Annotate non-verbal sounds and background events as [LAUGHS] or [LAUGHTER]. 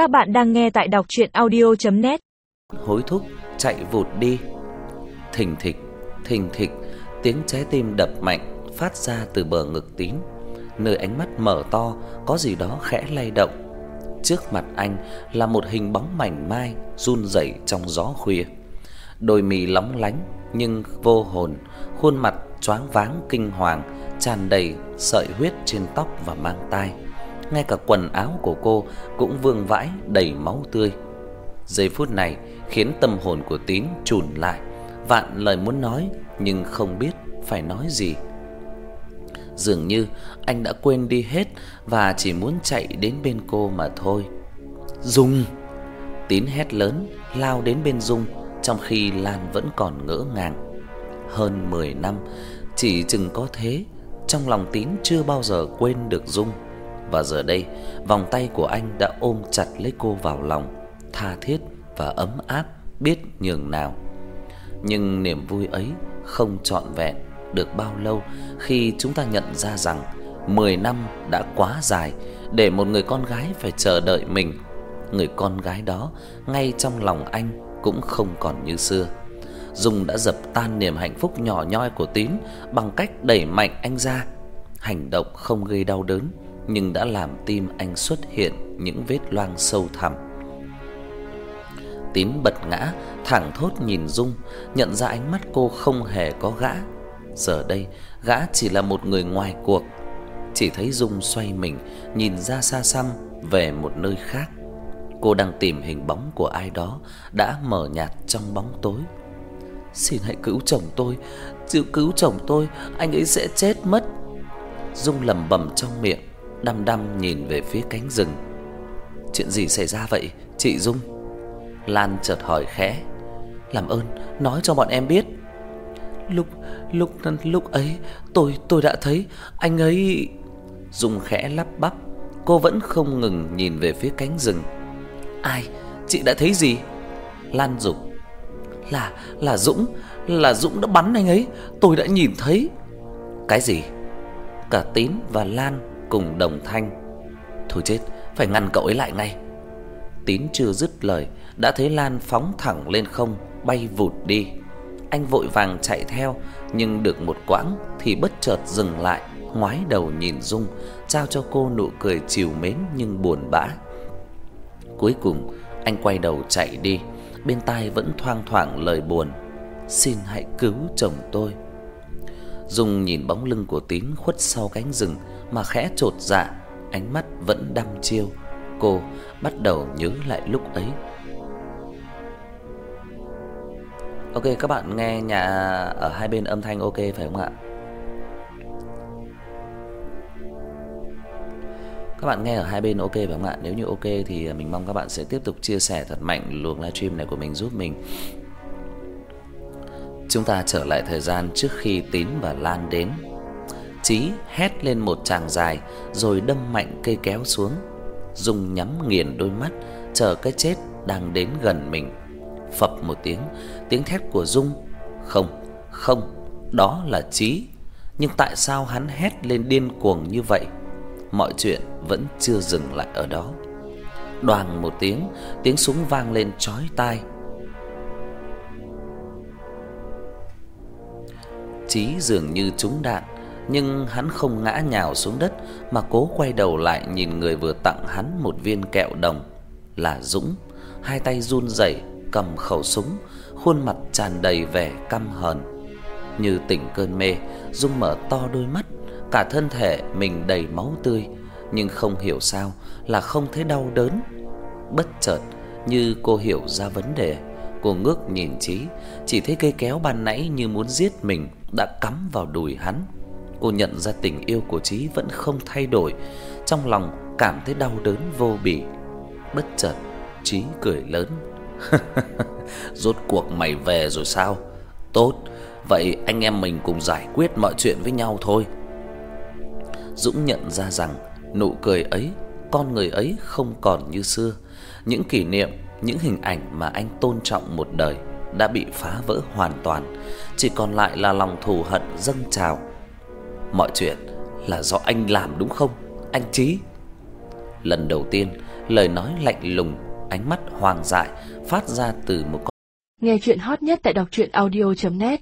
Các bạn đang nghe tại đọc audio net Hối thúc chạy vụt đi. Thình thịch, thình thịch, tiếng trái tim đập mạnh phát ra từ bờ ngực Tín, nơi ánh mắt mở to có gì đó khẽ lay động. Trước mặt anh là một hình bóng mảnh mai run rẩy trong gió khuya. Đôi mì lóng lánh nhưng vô hồn, khuôn mặt choáng váng kinh hoàng, tràn đầy sợi huyết trên tóc và mang tai. Ngay cả quần áo của cô cũng vương vãi đầy máu tươi. Giây phút này khiến tâm hồn của Tín chùn lại, vạn lời muốn nói nhưng không biết phải nói gì. Dường như anh đã quên đi hết và chỉ muốn chạy đến bên cô mà thôi. Dung! Tín hét lớn, lao đến bên Dung trong khi Lan vẫn còn ngỡ ngàng. Hơn 10 năm, chỉ chừng có thế, trong lòng Tín chưa bao giờ quên được Dung. Và giờ đây, vòng tay của anh đã ôm chặt lấy cô vào lòng, tha thiết và ấm áp biết nhường nào. Nhưng niềm vui ấy không trọn vẹn được bao lâu khi chúng ta nhận ra rằng 10 năm đã quá dài để một người con gái phải chờ đợi mình. Người con gái đó ngay trong lòng anh cũng không còn như xưa. Dung đã dập tan niềm hạnh phúc nhỏ nhoi của Tín bằng cách đẩy mạnh anh ra. Hành động không gây đau đớn nhưng đã làm tim anh xuất hiện những vết loang sâu thẳm. Tín bật ngã, thẳng thốt nhìn Dung, nhận ra ánh mắt cô không hề có gã. Giờ đây, gã chỉ là một người ngoài cuộc. Chỉ thấy Dung xoay mình, nhìn ra xa xăm về một nơi khác. Cô đang tìm hình bóng của ai đó đã mờ nhạt trong bóng tối. Xin hãy cứu chồng tôi, chịu cứu chồng tôi, anh ấy sẽ chết mất. Dung lẩm bẩm trong miệng, đăm đăm nhìn về phía cánh rừng. Chuyện gì xảy ra vậy, chị Dung? Lan chợt hỏi khẽ. Làm ơn, nói cho bọn em biết. Lúc lúc lúc ấy tôi tôi đã thấy anh ấy Dung khẽ lắp bắp, cô vẫn không ngừng nhìn về phía cánh rừng. Ai? Chị đã thấy gì? Lan dục. Là là Dũng, là Dũng đã bắn anh ấy, tôi đã nhìn thấy. Cái gì? Cả Tín và Lan cùng đồng thanh. Thôi chết, phải ngăn cậu ấy lại ngay. Tín chưa dứt lời, đã thấy Lan phóng thẳng lên không, bay vụt đi. Anh vội vàng chạy theo, nhưng được một quãng thì bất chợt dừng lại, ngoái đầu nhìn Dung, trao cho cô nụ cười trìu mến nhưng buồn bã. Cuối cùng, anh quay đầu chạy đi, bên tai vẫn thoang thoảng lời buồn, "Xin hãy cứu chồng tôi." Dung nhìn bóng lưng của Tín khuất sau cánh rừng mà khẽ chột dạ, ánh mắt vẫn đăm chiêu. Cô bắt đầu nhớ lại lúc ấy. Ok các bạn nghe nhà ở hai bên âm thanh ok phải không ạ? Các bạn nghe ở hai bên ok phải không ạ? Nếu như ok thì mình mong các bạn sẽ tiếp tục chia sẻ thật mạnh luồng livestream này của mình giúp mình. Chúng ta trở lại thời gian trước khi Tín và Lan đến. Chí hét lên một tràng dài rồi đâm mạnh cây kéo xuống. Dung nhắm nghiền đôi mắt chờ cái chết đang đến gần mình. Phập một tiếng, tiếng thét của Dung. Không, không, đó là Chí. Nhưng tại sao hắn hét lên điên cuồng như vậy? Mọi chuyện vẫn chưa dừng lại ở đó. Đoàng một tiếng, tiếng súng vang lên chói tai. Chí dường như trúng đạn, nhưng hắn không ngã nhào xuống đất mà cố quay đầu lại nhìn người vừa tặng hắn một viên kẹo đồng, là Dũng, hai tay run rẩy cầm khẩu súng, khuôn mặt tràn đầy vẻ căm hờn. Như tỉnh cơn mê, Dung mở to đôi mắt, cả thân thể mình đầy máu tươi, nhưng không hiểu sao là không thấy đau đớn. Bất chợt, như cô hiểu ra vấn đề, cô ngước nhìn Chí, chỉ thấy cây kéo ban nãy như muốn giết mình đã cắm vào đùi hắn. Cô nhận ra tình yêu của Chí vẫn không thay đổi, trong lòng cảm thấy đau đớn vô bì. Bất chợt, Chí cười lớn. [LAUGHS] Rốt cuộc mày về rồi sao? Tốt, vậy anh em mình cùng giải quyết mọi chuyện với nhau thôi. Dũng nhận ra rằng nụ cười ấy, con người ấy không còn như xưa. Những kỷ niệm, những hình ảnh mà anh tôn trọng một đời đã bị phá vỡ hoàn toàn, chỉ còn lại là lòng thù hận dâng trào. Mọi chuyện là do anh làm đúng không, anh Chí? Lần đầu tiên, lời nói lạnh lùng, ánh mắt hoang dại phát ra từ một con Nghe chuyện hot nhất tại đọc audio net